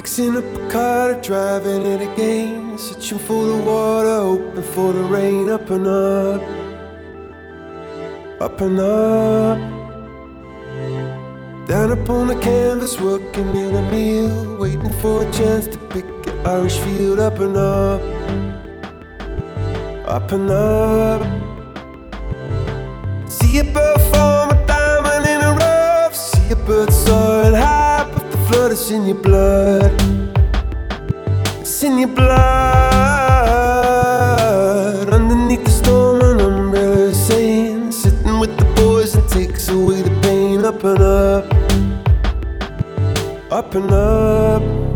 Fixing up a car, driving it again. Searching for the water, hoping for the rain. Up and up, up and up. Down upon the canvas, working in a meal. Waiting for a chance to pick an Irish field. Up and up, up and up. but it's in your blood. It's in your blood. Underneath the storm, an umbrella saying, sitting with the boys It takes away the pain. Up and up, up and up.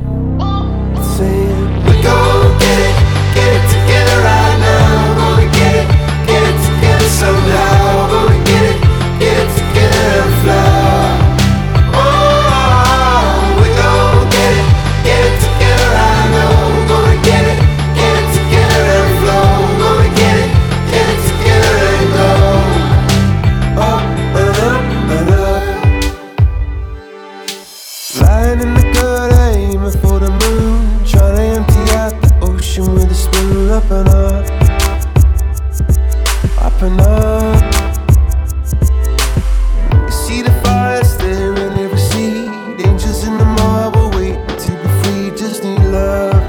up and up, up and up. You see the fire staring in every seed. Angels in the marble waiting to be free. Just need love,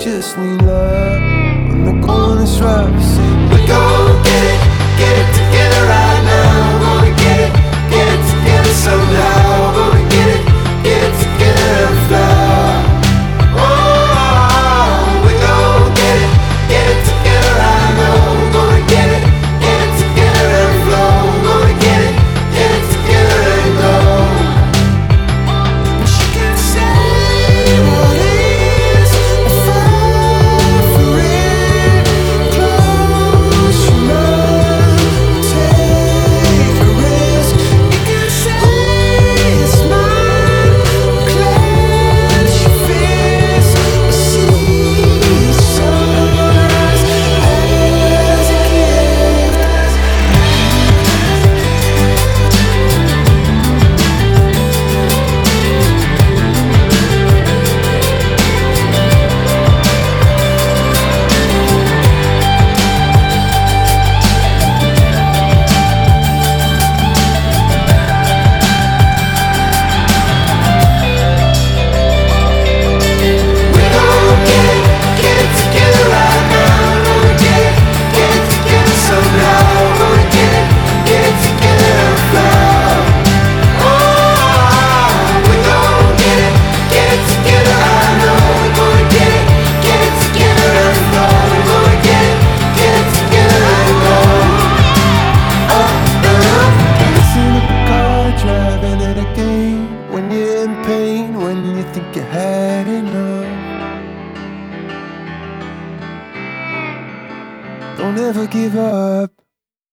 just need love. When the corner's rough. Don't ever give up.